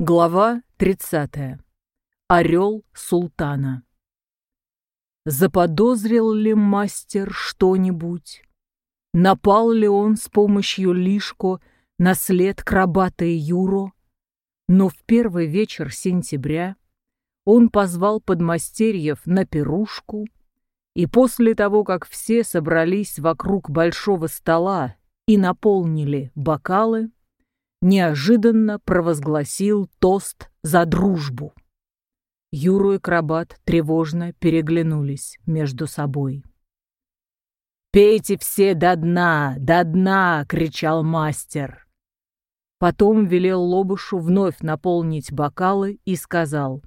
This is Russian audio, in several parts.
Глава 30. Орел султана. Заподозрил ли мастер что-нибудь? Напал ли он с помощью лишко на след крабата Юро? Но в первый вечер сентября он позвал подмастерьев на пирушку, и после того, как все собрались вокруг большого стола и наполнили бокалы, неожиданно провозгласил тост за дружбу. Юру и Крабат тревожно переглянулись между собой. «Пейте все до дна, до дна!» — кричал мастер. Потом велел Лобушу вновь наполнить бокалы и сказал.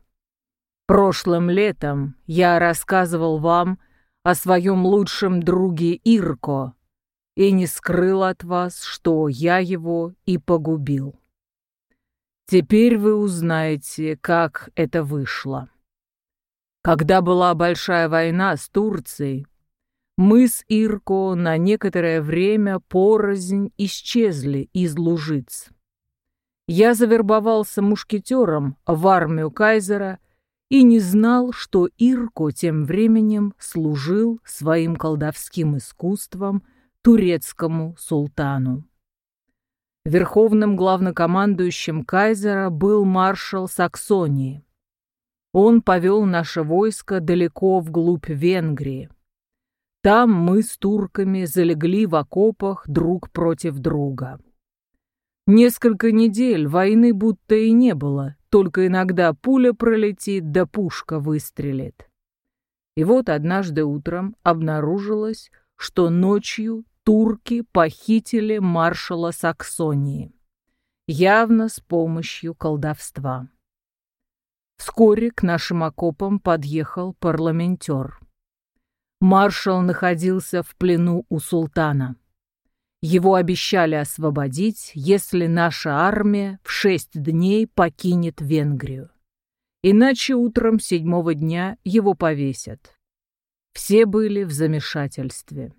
«Прошлым летом я рассказывал вам о своем лучшем друге Ирко, и не скрыл от вас, что я его и погубил. Теперь вы узнаете, как это вышло. Когда была большая война с Турцией, мы с Ирко на некоторое время порознь исчезли из Лужиц. Я завербовался мушкетером в армию кайзера и не знал, что Ирко тем временем служил своим колдовским искусством турецкому султану. Верховным главнокомандующим кайзера был маршал Саксонии. Он повел наше войско далеко вглубь Венгрии. Там мы с турками залегли в окопах друг против друга. Несколько недель войны будто и не было, только иногда пуля пролетит да пушка выстрелит. И вот однажды утром обнаружилось, что ночью турки похитили маршала Саксонии, явно с помощью колдовства. Вскоре к нашим окопам подъехал парламентер. Маршал находился в плену у султана. Его обещали освободить, если наша армия в шесть дней покинет Венгрию. Иначе утром седьмого дня его повесят. Все были в замешательстве.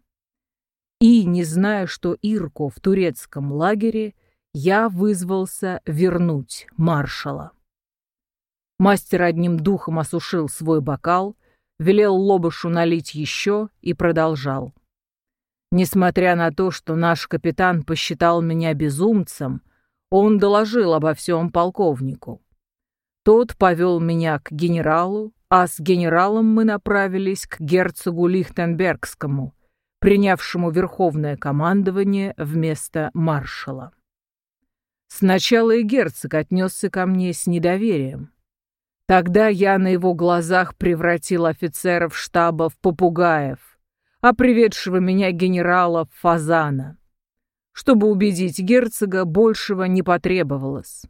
И, не зная, что Ирко в турецком лагере, я вызвался вернуть маршала. Мастер одним духом осушил свой бокал, велел Лобышу налить еще и продолжал. Несмотря на то, что наш капитан посчитал меня безумцем, он доложил обо всем полковнику. Тот повел меня к генералу, а с генералом мы направились к герцогу Лихтенбергскому — принявшему верховное командование вместо маршала. Сначала и герцог отнесся ко мне с недоверием. Тогда я на его глазах превратил офицеров штаба в попугаев, а приведшего меня генерала в фазана. Чтобы убедить герцога, большего не потребовалось.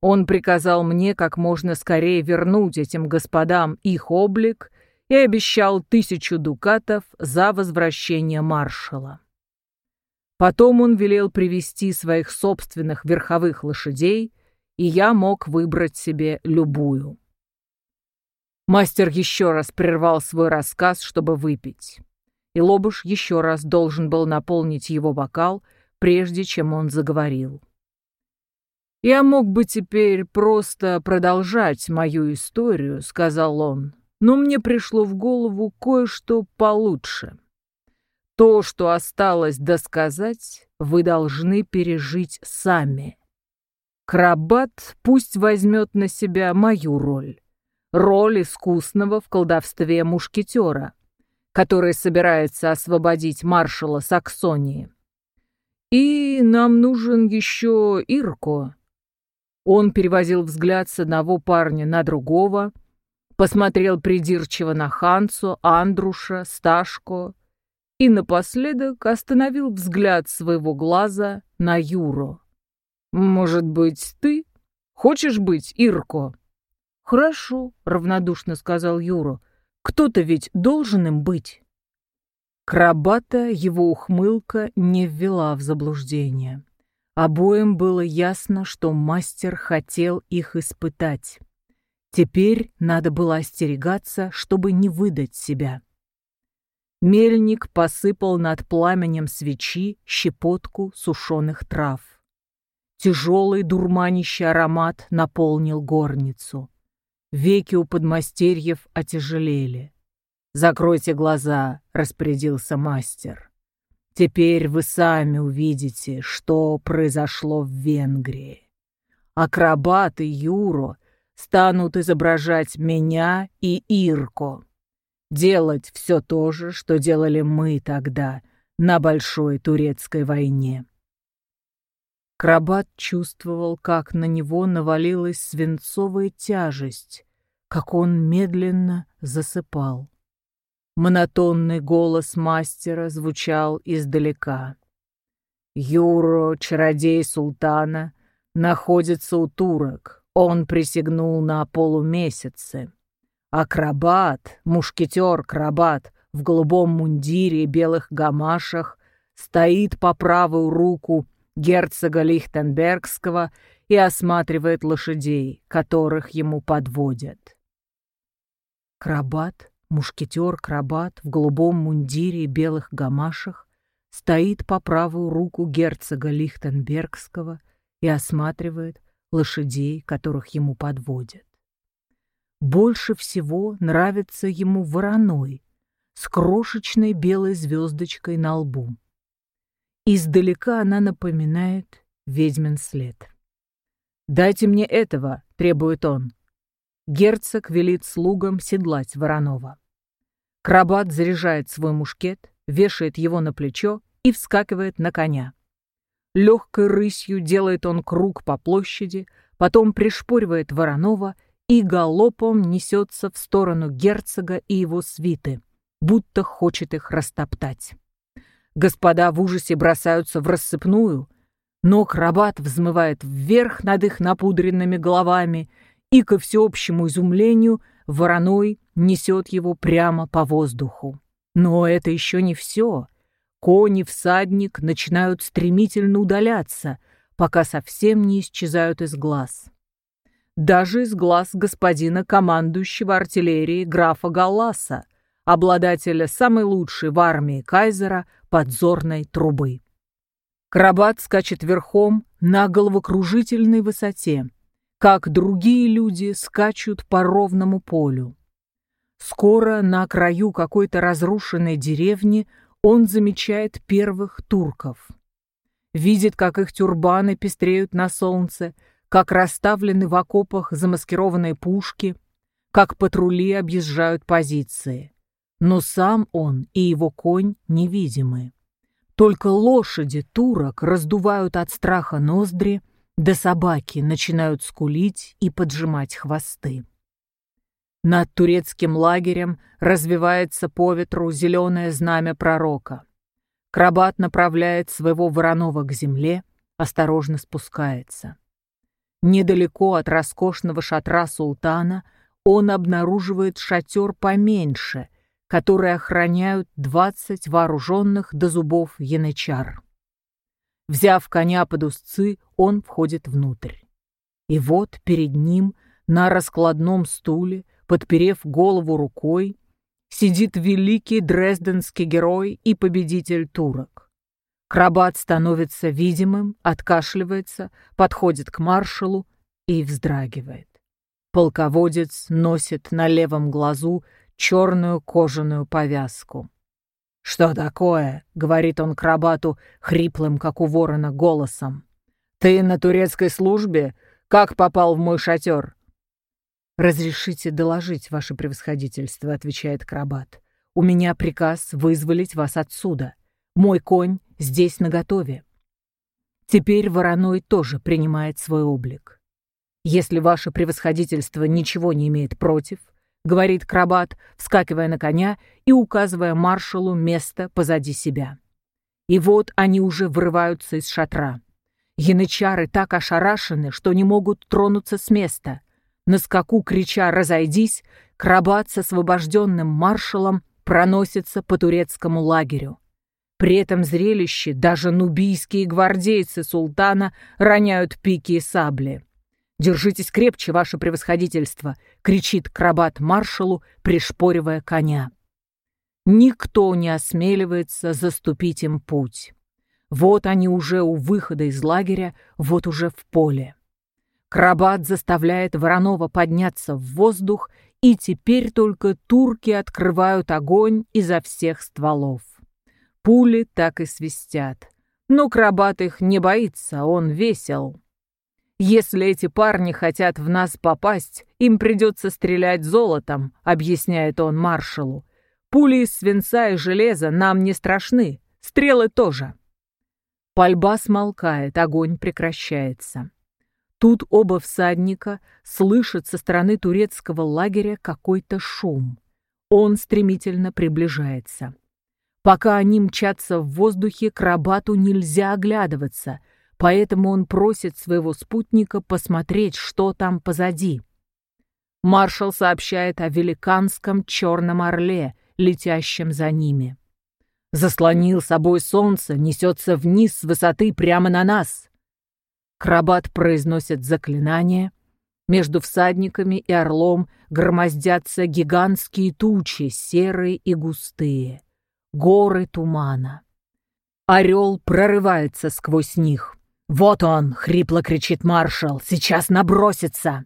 Он приказал мне как можно скорее вернуть этим господам их облик и обещал тысячу дукатов за возвращение маршала. Потом он велел привести своих собственных верховых лошадей, и я мог выбрать себе любую. Мастер еще раз прервал свой рассказ, чтобы выпить. И Лобуш еще раз должен был наполнить его бокал, прежде чем он заговорил. «Я мог бы теперь просто продолжать мою историю», — сказал он, но мне пришло в голову кое-что получше. То, что осталось досказать, вы должны пережить сами. Крабат пусть возьмет на себя мою роль. Роль искусного в колдовстве мушкетера, который собирается освободить маршала Саксонии. И нам нужен еще Ирко. Он перевозил взгляд с одного парня на другого, посмотрел придирчиво на Хансу, Андруша, Сташко и напоследок остановил взгляд своего глаза на Юро. «Может быть, ты? Хочешь быть Ирко?» «Хорошо», — равнодушно сказал Юро. «Кто-то ведь должен им быть». Крабата его ухмылка не ввела в заблуждение. Обоим было ясно, что мастер хотел их испытать. Теперь надо было остерегаться, чтобы не выдать себя. Мельник посыпал над пламенем свечи щепотку сушеных трав. Тяжелый дурманящий аромат наполнил горницу. Веки у подмастерьев отяжелели. «Закройте глаза», — распорядился мастер. «Теперь вы сами увидите, что произошло в Венгрии. Акробаты Юро станут изображать меня и Ирко. Делать все то же, что делали мы тогда на Большой Турецкой войне». Крабат чувствовал, как на него навалилась свинцовая тяжесть, как он медленно засыпал. Монотонный голос мастера звучал издалека. «Юро, чародей султана, находится у турок. Он присягнул на полумесяце. Акробат, мушкетер-крабат в голубом мундире и белых гамашах стоит по правую руку герцога Лихтенбергского и осматривает лошадей, которых ему подводят. Крабат, мушкетер-крабат в голубом мундире и белых гамашах стоит по правую руку герцога Лихтенбергского и осматривает лошадей, которых ему подводят. Больше всего нравится ему вороной с крошечной белой звездочкой на лбу. Издалека она напоминает ведьмин след. «Дайте мне этого», — требует он. Герцог велит слугам седлать Воронова. Крабат заряжает свой мушкет, вешает его на плечо и вскакивает на коня. Легкой рысью делает он круг по площади, потом пришпоривает Воронова и галопом несется в сторону герцога и его свиты, будто хочет их растоптать. Господа в ужасе бросаются в рассыпную, но крабат взмывает вверх над их напудренными головами, и, ко всеобщему изумлению, вороной несет его прямо по воздуху. Но это еще не все. Кони всадник начинают стремительно удаляться, пока совсем не исчезают из глаз. Даже из глаз господина командующего артиллерии графа Галласа, обладателя самой лучшей в армии кайзера подзорной трубы. Крабат скачет верхом на головокружительной высоте, как другие люди скачут по ровному полю. Скоро на краю какой-то разрушенной деревни он замечает первых турков. Видит, как их тюрбаны пестреют на солнце, как расставлены в окопах замаскированные пушки, как патрули объезжают позиции но сам он и его конь невидимы. Только лошади турок раздувают от страха ноздри, да собаки начинают скулить и поджимать хвосты. Над турецким лагерем развивается по ветру зеленое знамя пророка. Крабат направляет своего вороного к земле, осторожно спускается. Недалеко от роскошного шатра султана он обнаруживает шатер поменьше — которые охраняют двадцать вооруженных до зубов янычар. Взяв коня под узцы, он входит внутрь. И вот перед ним на раскладном стуле, подперев голову рукой, сидит великий дрезденский герой и победитель турок. Крабат становится видимым, откашливается, подходит к маршалу и вздрагивает. Полководец носит на левом глазу черную кожаную повязку. «Что такое?» — говорит он крабату хриплым, как у ворона, голосом. «Ты на турецкой службе? Как попал в мой шатер?» «Разрешите доложить, ваше превосходительство», — отвечает крабат. «У меня приказ вызволить вас отсюда. Мой конь здесь наготове». Теперь вороной тоже принимает свой облик. «Если ваше превосходительство ничего не имеет против, — говорит Крабат, вскакивая на коня и указывая маршалу место позади себя. И вот они уже вырываются из шатра. Янычары так ошарашены, что не могут тронуться с места. На скаку, крича «Разойдись!», Крабат с освобожденным маршалом проносится по турецкому лагерю. При этом зрелище даже нубийские гвардейцы султана роняют пики и сабли. «Держитесь крепче, ваше превосходительство!» — кричит крабат маршалу, пришпоривая коня. Никто не осмеливается заступить им путь. Вот они уже у выхода из лагеря, вот уже в поле. Крабат заставляет Воронова подняться в воздух, и теперь только турки открывают огонь изо всех стволов. Пули так и свистят. Но Крабат их не боится, он весел. «Если эти парни хотят в нас попасть, им придется стрелять золотом», — объясняет он маршалу. «Пули из свинца и железа нам не страшны, стрелы тоже». Пальба смолкает, огонь прекращается. Тут оба всадника слышат со стороны турецкого лагеря какой-то шум. Он стремительно приближается. Пока они мчатся в воздухе, к Рабату нельзя оглядываться, поэтому он просит своего спутника посмотреть, что там позади. Маршал сообщает о великанском черном орле, летящем за ними. Заслонил собой солнце, несется вниз с высоты прямо на нас. Крабат произносит заклинание. Между всадниками и орлом громоздятся гигантские тучи, серые и густые. Горы тумана. Орел прорывается сквозь них. «Вот он!» — хрипло кричит маршал. «Сейчас набросится!»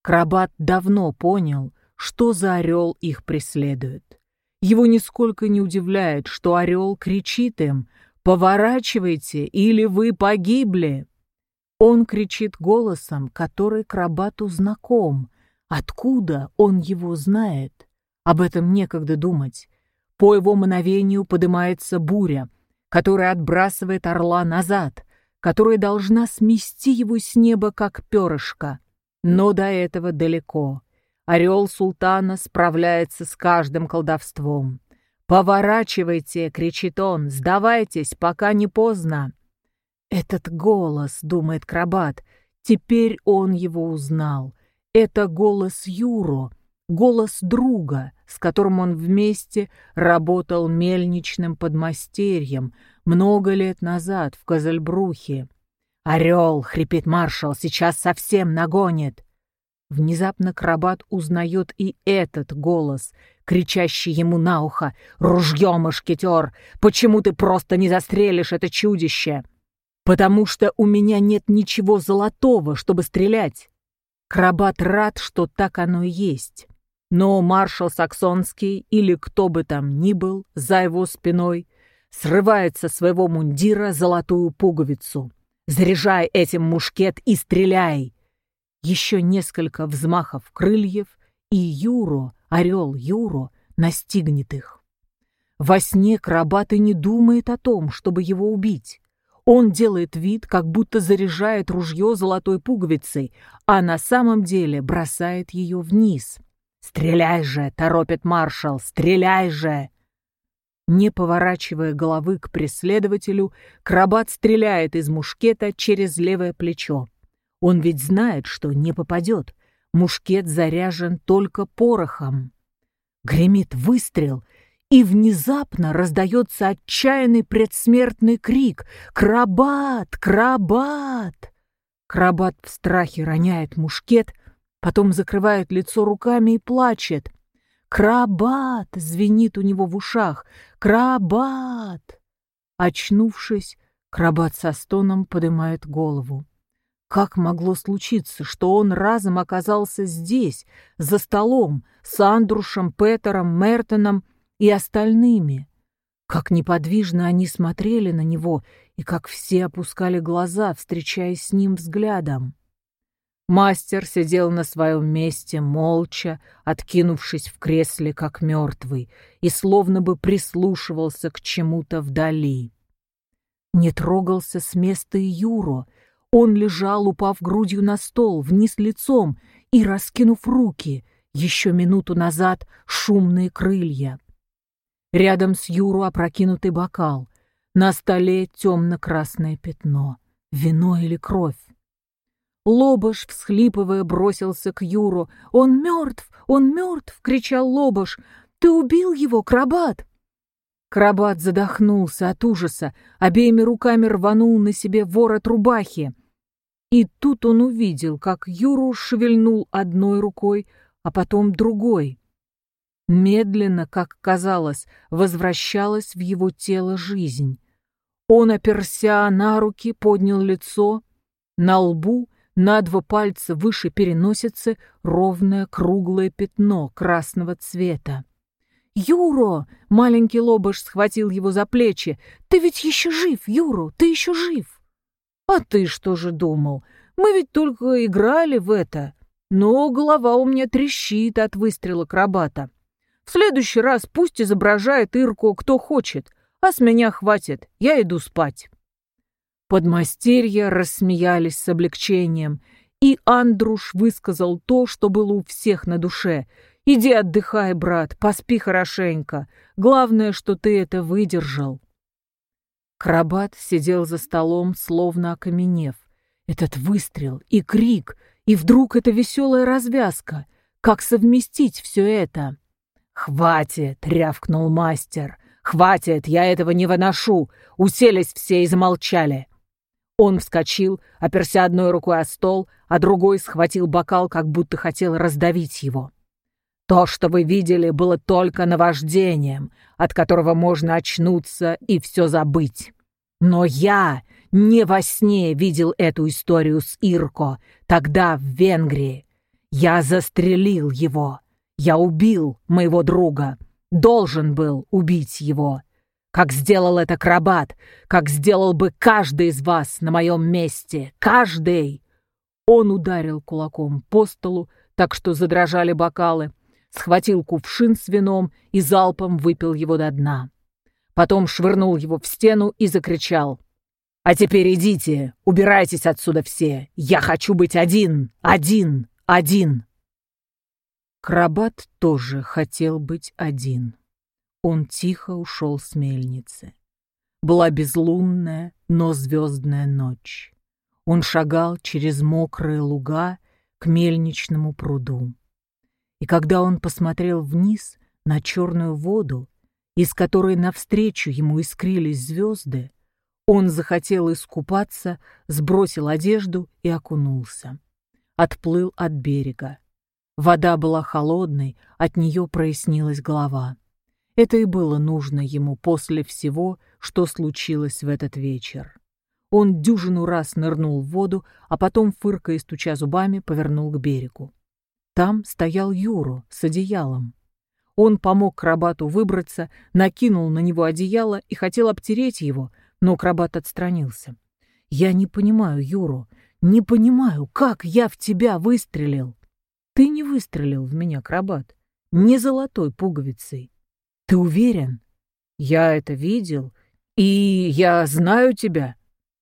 Крабат давно понял, что за орел их преследует. Его нисколько не удивляет, что орел кричит им «Поворачивайте, или вы погибли!» Он кричит голосом, который Крабату знаком. Откуда он его знает? Об этом некогда думать. По его мановению поднимается буря, которая отбрасывает орла назад, которая должна смести его с неба, как перышко. Но до этого далеко. Орел султана справляется с каждым колдовством. «Поворачивайте!» — кричит он. «Сдавайтесь, пока не поздно!» «Этот голос», — думает Крабат, — «теперь он его узнал. Это голос Юро, голос друга, с которым он вместе работал мельничным подмастерьем много лет назад в Козельбрухе. «Орел!» — хрипит маршал, — «сейчас совсем нагонит!» Внезапно Крабат узнает и этот голос, кричащий ему на ухо «Ружье, мушкетер! Почему ты просто не застрелишь это чудище?» «Потому что у меня нет ничего золотого, чтобы стрелять!» Крабат рад, что так оно и есть. Но маршал Саксонский или кто бы там ни был за его спиной срывает со своего мундира золотую пуговицу. «Заряжай этим мушкет и стреляй!» Еще несколько взмахов крыльев, и Юро, орел Юро, настигнет их. Во сне Крабат и не думает о том, чтобы его убить. Он делает вид, как будто заряжает ружье золотой пуговицей, а на самом деле бросает ее вниз. «Стреляй же!» — торопит маршал. «Стреляй же!» Не поворачивая головы к преследователю, Крабат стреляет из мушкета через левое плечо. Он ведь знает, что не попадет. Мушкет заряжен только порохом. Гремит выстрел, и внезапно раздается отчаянный предсмертный крик «Крабат! Крабат!». Крабат в страхе роняет мушкет, потом закрывает лицо руками и плачет. «Крабат!» — звенит у него в ушах. «Крабат!» Очнувшись, Крабат со стоном поднимает голову. Как могло случиться, что он разом оказался здесь, за столом, с Андрушем, Петером, Мертоном и остальными? Как неподвижно они смотрели на него, и как все опускали глаза, встречаясь с ним взглядом. Мастер сидел на своем месте, молча, откинувшись в кресле, как мертвый, и словно бы прислушивался к чему-то вдали. Не трогался с места и Юро, он лежал, упав грудью на стол, вниз лицом и раскинув руки, еще минуту назад шумные крылья. Рядом с Юру опрокинутый бокал. На столе темно-красное пятно. Вино или кровь? Лобош, всхлипывая, бросился к Юру. «Он мертв! Он мертв!» — кричал Лобош. «Ты убил его, Крабат!» Крабат задохнулся от ужаса, обеими руками рванул на себе ворот рубахи. И тут он увидел, как Юру шевельнул одной рукой, а потом другой. Медленно, как казалось, возвращалась в его тело жизнь. Он оперся на руки, поднял лицо. На лбу, на два пальца выше переносицы, ровное круглое пятно красного цвета. «Юро!» — маленький лобыш схватил его за плечи. «Ты ведь еще жив, Юро, ты еще жив!» «А ты что же думал? Мы ведь только играли в это. Но голова у меня трещит от выстрела крабата. В следующий раз пусть изображает Ирку кто хочет, а с меня хватит, я иду спать». Подмастерья рассмеялись с облегчением, и Андруш высказал то, что было у всех на душе. «Иди отдыхай, брат, поспи хорошенько. Главное, что ты это выдержал». Крабат сидел за столом, словно окаменев. Этот выстрел и крик, и вдруг эта веселая развязка. Как совместить все это? «Хватит!» — рявкнул мастер. «Хватит! Я этого не выношу!» Уселись все и замолчали. Он вскочил, оперся одной рукой о стол, а другой схватил бокал, как будто хотел раздавить его. То, что вы видели, было только наваждением, от которого можно очнуться и все забыть. Но я не во сне видел эту историю с Ирко, тогда в Венгрии. Я застрелил его. Я убил моего друга. Должен был убить его. Как сделал это Крабат, как сделал бы каждый из вас на моем месте. Каждый!» Он ударил кулаком по столу, так что задрожали бокалы, схватил кувшин с вином и залпом выпил его до дна. Потом швырнул его в стену и закричал. «А теперь идите, убирайтесь отсюда все. Я хочу быть один, один, один!» Крабат тоже хотел быть один. Он тихо ушел с мельницы. Была безлунная, но звездная ночь. Он шагал через мокрые луга к мельничному пруду. И когда он посмотрел вниз на черную воду, из которой навстречу ему искрились звезды, он захотел искупаться, сбросил одежду и окунулся. Отплыл от берега. Вода была холодной, от нее прояснилась голова. Это и было нужно ему после всего, что случилось в этот вечер. Он дюжину раз нырнул в воду, а потом, фыркая и стуча зубами, повернул к берегу. Там стоял Юру с одеялом. Он помог Крабату выбраться, накинул на него одеяло и хотел обтереть его, но Крабат отстранился. «Я не понимаю, Юру, не понимаю, как я в тебя выстрелил!» Ты не выстрелил в меня, крабат, не золотой пуговицей. Ты уверен? Я это видел, и я знаю тебя.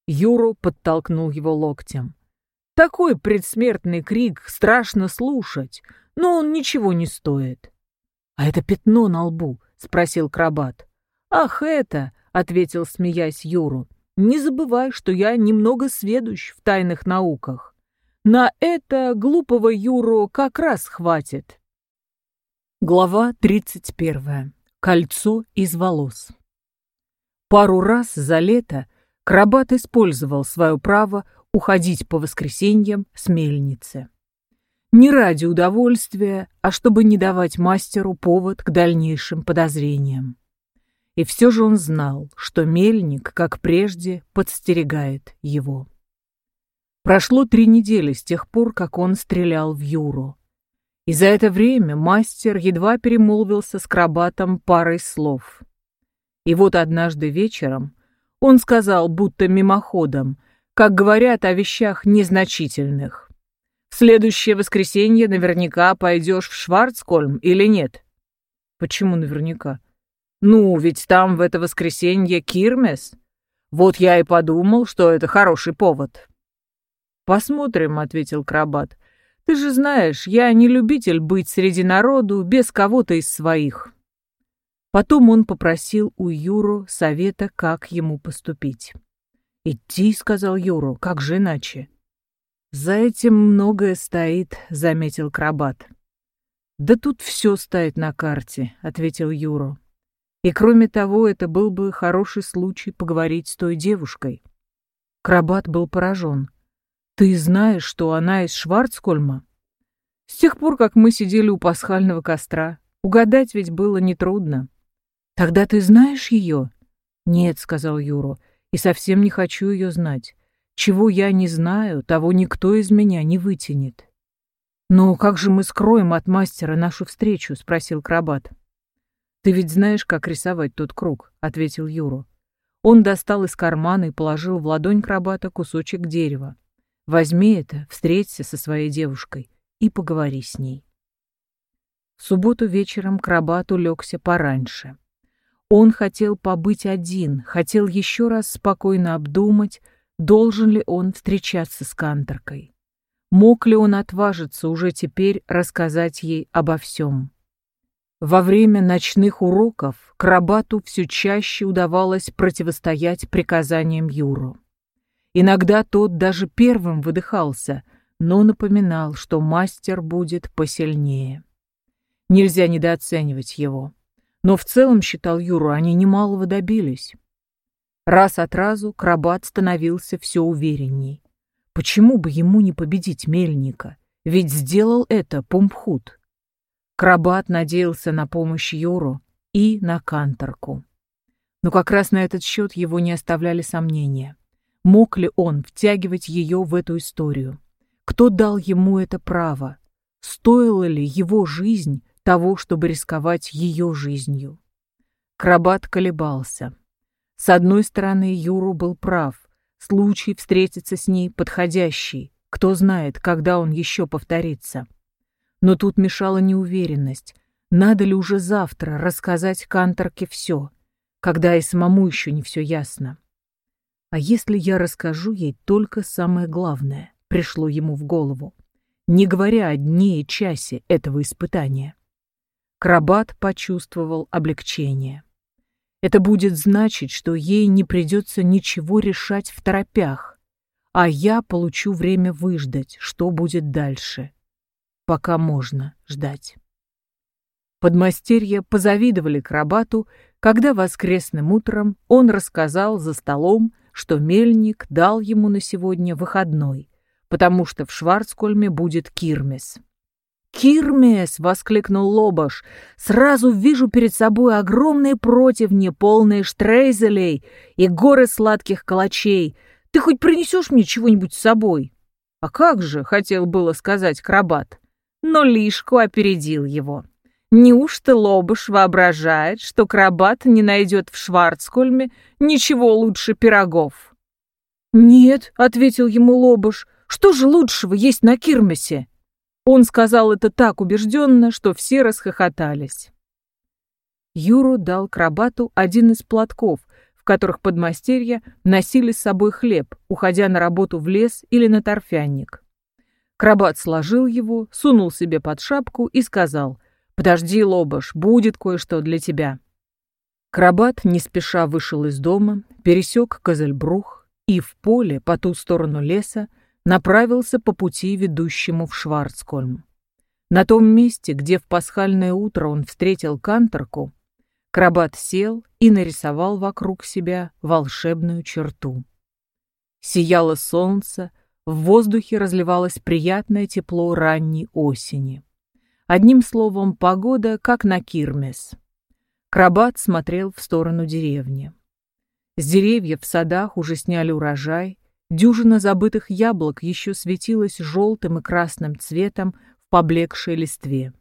Юру подтолкнул его локтем. Такой предсмертный крик страшно слушать, но он ничего не стоит. А это пятно на лбу, спросил крабат. Ах, это, ответил, смеясь Юру. Не забывай, что я немного сведущ в тайных науках. На это глупого Юру как раз хватит. Глава 31. Кольцо из волос. Пару раз за лето Крабат использовал свое право уходить по воскресеньям с мельницы. Не ради удовольствия, а чтобы не давать мастеру повод к дальнейшим подозрениям. И все же он знал, что мельник, как прежде, подстерегает его. Прошло три недели с тех пор, как он стрелял в Юру. И за это время мастер едва перемолвился с крабатом парой слов. И вот однажды вечером он сказал, будто мимоходом, как говорят о вещах незначительных. «В следующее воскресенье наверняка пойдешь в Шварцкольм или нет?» «Почему наверняка?» «Ну, ведь там в это воскресенье Кирмес. Вот я и подумал, что это хороший повод». «Посмотрим», — ответил Крабат. «Ты же знаешь, я не любитель быть среди народу без кого-то из своих». Потом он попросил у Юру совета, как ему поступить. «Идти», — сказал Юру, — «как же иначе?» «За этим многое стоит», — заметил Крабат. «Да тут все стоит на карте», — ответил Юру. «И кроме того, это был бы хороший случай поговорить с той девушкой». Крабат был поражен. Ты знаешь, что она из Шварцкольма? С тех пор, как мы сидели у пасхального костра. Угадать ведь было нетрудно. Тогда ты знаешь ее? Нет, сказал Юру. И совсем не хочу ее знать. Чего я не знаю, того никто из меня не вытянет. «Но как же мы скроем от мастера нашу встречу?» — спросил Крабат. «Ты ведь знаешь, как рисовать тот круг», — ответил Юру. Он достал из кармана и положил в ладонь Крабата кусочек дерева. «Возьми это, встреться со своей девушкой и поговори с ней». В субботу вечером Крабат улегся пораньше. Он хотел побыть один, хотел еще раз спокойно обдумать, должен ли он встречаться с Канторкой. Мог ли он отважиться уже теперь рассказать ей обо всем? Во время ночных уроков Крабату все чаще удавалось противостоять приказаниям Юру. Иногда тот даже первым выдыхался, но напоминал, что мастер будет посильнее. Нельзя недооценивать его. Но в целом, считал Юру, они немалого добились. Раз от разу Крабат становился все уверенней. Почему бы ему не победить Мельника? Ведь сделал это Пумпхут. Крабат надеялся на помощь Юру и на Канторку. Но как раз на этот счет его не оставляли сомнения. Мог ли он втягивать ее в эту историю? Кто дал ему это право? Стоила ли его жизнь того, чтобы рисковать ее жизнью. Крабат колебался. С одной стороны, Юру был прав. Случай встретиться с ней подходящий. Кто знает, когда он еще повторится. Но тут мешала неуверенность. Надо ли уже завтра рассказать Канторке все, когда и самому еще не все ясно? А если я расскажу ей только самое главное, пришло ему в голову, не говоря о дне и часе этого испытания? Крабат почувствовал облегчение. Это будет значить, что ей не придется ничего решать в торопях, а я получу время выждать, что будет дальше. Пока можно ждать. Подмастерья позавидовали Крабату, когда воскресным утром он рассказал за столом, что мельник дал ему на сегодня выходной, потому что в Шварцкольме будет кирмес. «Кирмес!» — воскликнул Лобаш. «Сразу вижу перед собой огромные противни, полные штрейзелей и горы сладких калачей. Ты хоть принесешь мне чего-нибудь с собой?» «А как же?» — хотел было сказать Крабат. Но Лишку опередил его. Неужто Лобаш воображает, что Крабат не найдет в Шварцкольме ничего лучше пирогов? «Нет», — ответил ему Лобаш, — «что же лучшего есть на Кирмесе?» Он сказал это так убежденно, что все расхохотались. Юру дал крабату один из платков, в которых подмастерья носили с собой хлеб, уходя на работу в лес или на торфянник. Крабат сложил его, сунул себе под шапку и сказал «Подожди, Лобаш, будет кое-что для тебя». Крабат не спеша вышел из дома, пересек Козельбрух и в поле по ту сторону леса направился по пути, ведущему в Шварцкольм. На том месте, где в пасхальное утро он встретил Канторку, Крабат сел и нарисовал вокруг себя волшебную черту. Сияло солнце, в воздухе разливалось приятное тепло ранней осени. Одним словом, погода как на Кирмес. Крабат смотрел в сторону деревни. С деревьев в садах уже сняли урожай, Дюжина забытых яблок еще светилась желтым и красным цветом в поблекшей листве.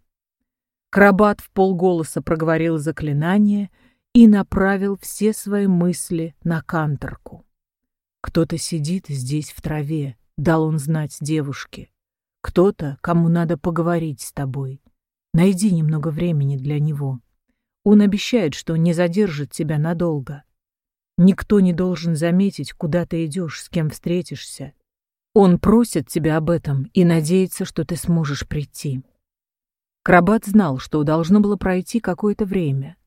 Крабат в полголоса проговорил заклинание и направил все свои мысли на канторку. «Кто-то сидит здесь в траве», — дал он знать девушке. «Кто-то, кому надо поговорить с тобой. Найди немного времени для него. Он обещает, что не задержит тебя надолго. Никто не должен заметить, куда ты идешь, с кем встретишься. Он просит тебя об этом и надеется, что ты сможешь прийти. Крабат знал, что должно было пройти какое-то время.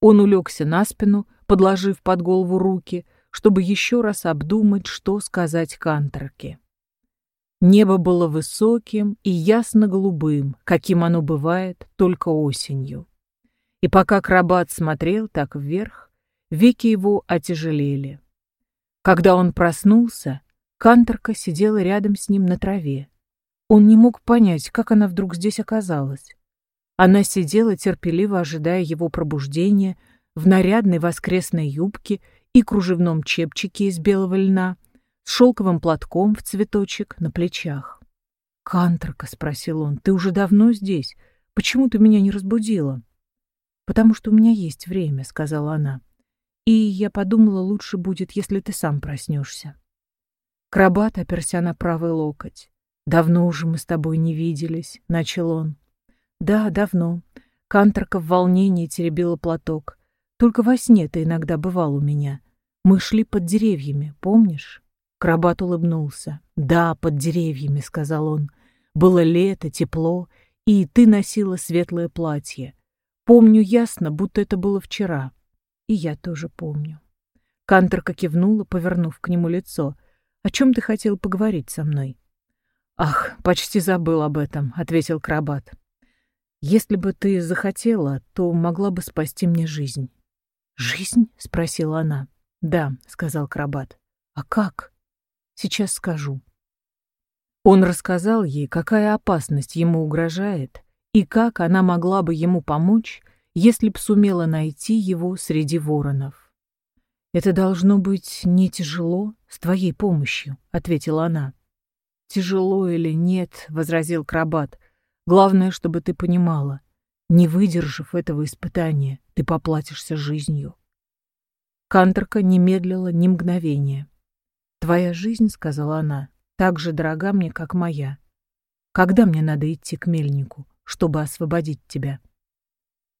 Он улегся на спину, подложив под голову руки, чтобы еще раз обдумать, что сказать Канторке. Небо было высоким и ясно-голубым, каким оно бывает только осенью. И пока Крабат смотрел так вверх, Веки его отяжелели. Когда он проснулся, Канторка сидела рядом с ним на траве. Он не мог понять, как она вдруг здесь оказалась. Она сидела, терпеливо ожидая его пробуждения, в нарядной воскресной юбке и кружевном чепчике из белого льна, с шелковым платком в цветочек на плечах. «Канторка», — спросил он, — «ты уже давно здесь? Почему ты меня не разбудила?» «Потому что у меня есть время», — сказала она. «И я подумала, лучше будет, если ты сам проснешься». Крабат оперся на правый локоть. «Давно уже мы с тобой не виделись», — начал он. «Да, давно». Канторка в волнении теребила платок. «Только во сне ты иногда бывал у меня. Мы шли под деревьями, помнишь?» Крабат улыбнулся. «Да, под деревьями», — сказал он. «Было лето, тепло, и ты носила светлое платье. Помню ясно, будто это было вчера. И я тоже помню». Канторка кивнула, повернув к нему лицо. «О чем ты хотел поговорить со мной?» «Ах, почти забыл об этом», — ответил Крабат. «Если бы ты захотела, то могла бы спасти мне жизнь». «Жизнь?» — спросила она. «Да», — сказал Крабат. «А как?» «Сейчас скажу». Он рассказал ей, какая опасность ему угрожает и как она могла бы ему помочь, если б сумела найти его среди воронов. «Это должно быть не тяжело с твоей помощью», — ответила она. «Тяжело или нет», — возразил Крабат. «Главное, чтобы ты понимала, не выдержав этого испытания, ты поплатишься жизнью». Канторка не медлила ни мгновения. «Твоя жизнь, — сказала она, — так же дорога мне, как моя. Когда мне надо идти к мельнику, чтобы освободить тебя?»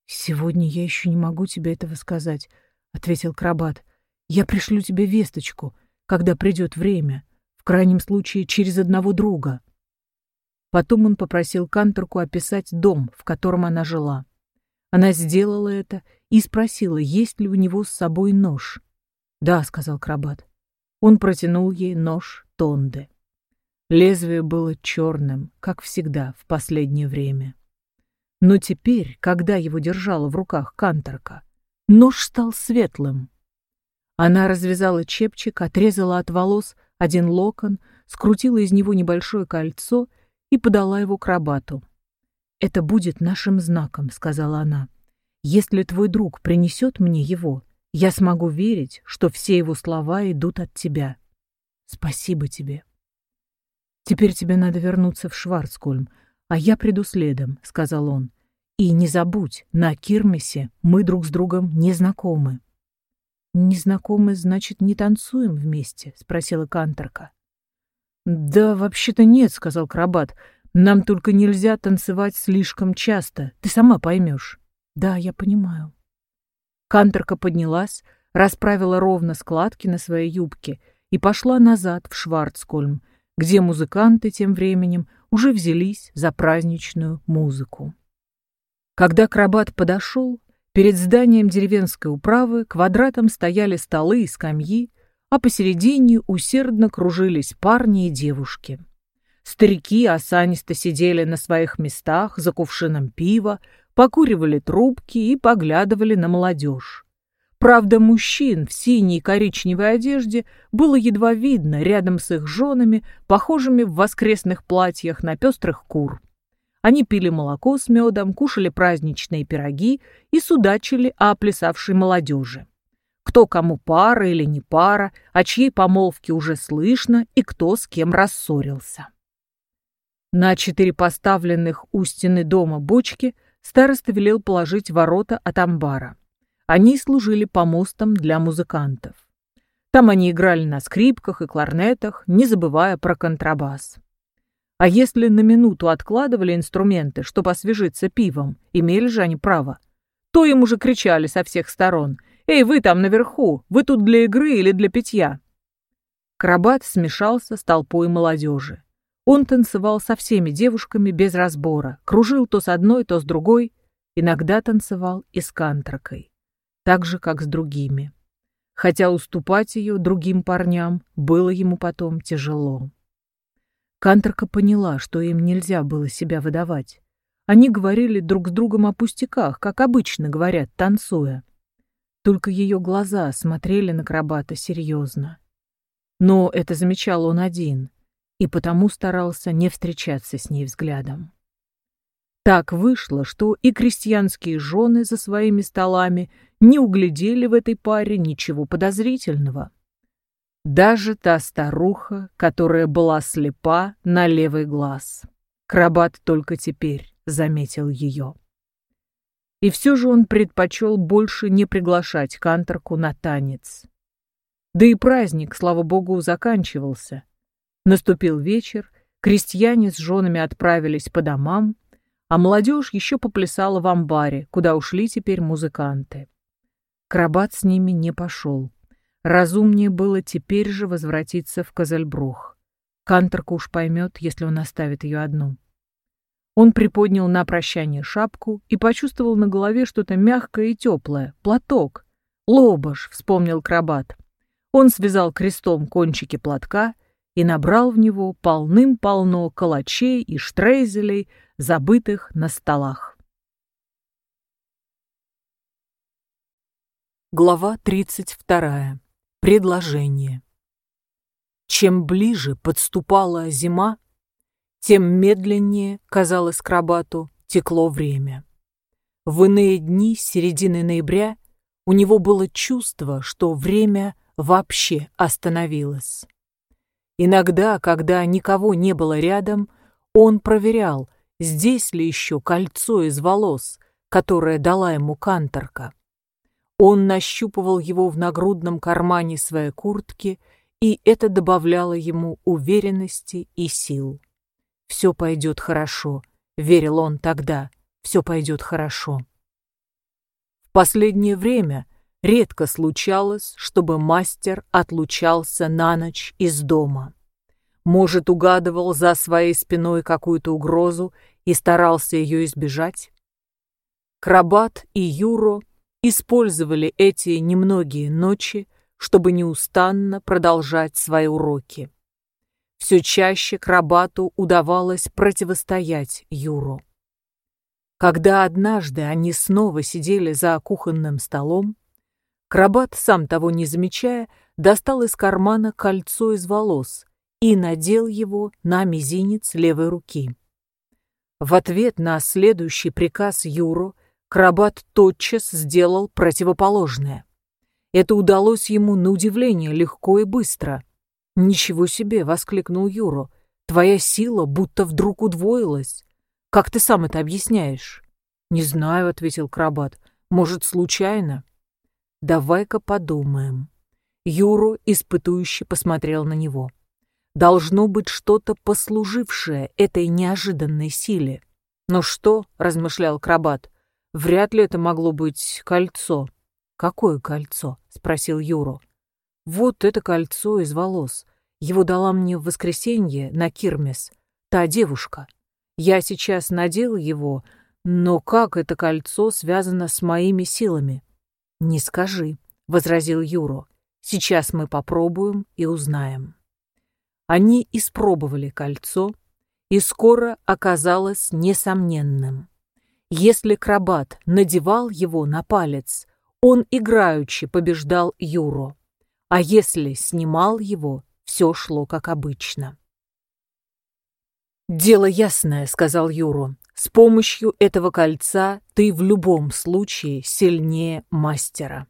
«Сегодня я еще не могу тебе этого сказать», — ответил Крабат. «Я пришлю тебе весточку, когда придет время крайнем случае через одного друга. Потом он попросил Канторку описать дом, в котором она жила. Она сделала это и спросила, есть ли у него с собой нож. «Да», — сказал Крабат. Он протянул ей нож Тонды. Лезвие было черным, как всегда в последнее время. Но теперь, когда его держала в руках Канторка, нож стал светлым. Она развязала чепчик, отрезала от волос один локон, скрутила из него небольшое кольцо и подала его к рабату. «Это будет нашим знаком», — сказала она. «Если твой друг принесет мне его, я смогу верить, что все его слова идут от тебя. Спасибо тебе». «Теперь тебе надо вернуться в Шварцкольм, а я приду следом», — сказал он. «И не забудь, на Кирмесе мы друг с другом не знакомы». «Незнакомы, значит, не танцуем вместе?» — спросила Канторка. «Да, вообще-то нет», — сказал Крабат. «Нам только нельзя танцевать слишком часто. Ты сама поймешь». «Да, я понимаю». Канторка поднялась, расправила ровно складки на своей юбке и пошла назад в Шварцкольм, где музыканты тем временем уже взялись за праздничную музыку. Когда Крабат подошел, Перед зданием деревенской управы квадратом стояли столы и скамьи, а посередине усердно кружились парни и девушки. Старики осанисто сидели на своих местах за кувшином пива, покуривали трубки и поглядывали на молодежь. Правда, мужчин в синей и коричневой одежде было едва видно рядом с их женами, похожими в воскресных платьях на пестрых кур. Они пили молоко с медом, кушали праздничные пироги и судачили о плясавшей молодежи. Кто кому пара или не пара, о чьей помолвке уже слышно и кто с кем рассорился. На четыре поставленных у стены дома бочки староста велел положить ворота от амбара. Они служили помостом для музыкантов. Там они играли на скрипках и кларнетах, не забывая про контрабас. А если на минуту откладывали инструменты, чтобы освежиться пивом, имели же они право, то им уже кричали со всех сторон «Эй, вы там наверху! Вы тут для игры или для питья?» Крабат смешался с толпой молодежи. Он танцевал со всеми девушками без разбора, кружил то с одной, то с другой, иногда танцевал и с кантракой, так же, как с другими. Хотя уступать ее другим парням было ему потом тяжело. Канторка поняла, что им нельзя было себя выдавать. Они говорили друг с другом о пустяках, как обычно говорят, танцуя. Только ее глаза смотрели на Крабата серьезно. Но это замечал он один, и потому старался не встречаться с ней взглядом. Так вышло, что и крестьянские жены за своими столами не углядели в этой паре ничего подозрительного. Даже та старуха, которая была слепа на левый глаз. Крабат только теперь заметил ее. И все же он предпочел больше не приглашать Канторку на танец. Да и праздник, слава богу, заканчивался. Наступил вечер, крестьяне с женами отправились по домам, а молодежь еще поплясала в амбаре, куда ушли теперь музыканты. Крабат с ними не пошел. Разумнее было теперь же возвратиться в Козельбрух. Канторка уж поймет, если он оставит ее одну. Он приподнял на прощание шапку и почувствовал на голове что-то мягкое и теплое. Платок. «Лобаш», — вспомнил Крабат. Он связал крестом кончики платка и набрал в него полным-полно калачей и штрейзелей, забытых на столах. Глава 32. Предложение. Чем ближе подступала зима, тем медленнее, казалось Крабату, текло время. В иные дни середины ноября у него было чувство, что время вообще остановилось. Иногда, когда никого не было рядом, он проверял, здесь ли еще кольцо из волос, которое дала ему канторка. Он нащупывал его в нагрудном кармане своей куртки, и это добавляло ему уверенности и сил. «Все пойдет хорошо», — верил он тогда, «все пойдет хорошо». В последнее время редко случалось, чтобы мастер отлучался на ночь из дома. Может, угадывал за своей спиной какую-то угрозу и старался ее избежать? Крабат и Юро использовали эти немногие ночи, чтобы неустанно продолжать свои уроки. Все чаще Крабату удавалось противостоять Юру. Когда однажды они снова сидели за кухонным столом, Крабат, сам того не замечая, достал из кармана кольцо из волос и надел его на мизинец левой руки. В ответ на следующий приказ Юру Крабат тотчас сделал противоположное. Это удалось ему на удивление легко и быстро. «Ничего себе!» — воскликнул Юро. «Твоя сила будто вдруг удвоилась. Как ты сам это объясняешь?» «Не знаю», — ответил Крабат. «Может, случайно?» «Давай-ка подумаем». Юро испытующе посмотрел на него. «Должно быть что-то послужившее этой неожиданной силе». «Ну что?» — размышлял Крабат. «Вряд ли это могло быть кольцо». «Какое кольцо?» — спросил Юро. Вот это кольцо из волос. Его дала мне в воскресенье на Кирмес. Та девушка. Я сейчас надел его, но как это кольцо связано с моими силами? Не скажи, — возразил Юро. Сейчас мы попробуем и узнаем. Они испробовали кольцо, и скоро оказалось несомненным. Если крабат надевал его на палец, он играючи побеждал Юро а если снимал его, все шло как обычно. «Дело ясное», — сказал Юру. «С помощью этого кольца ты в любом случае сильнее мастера».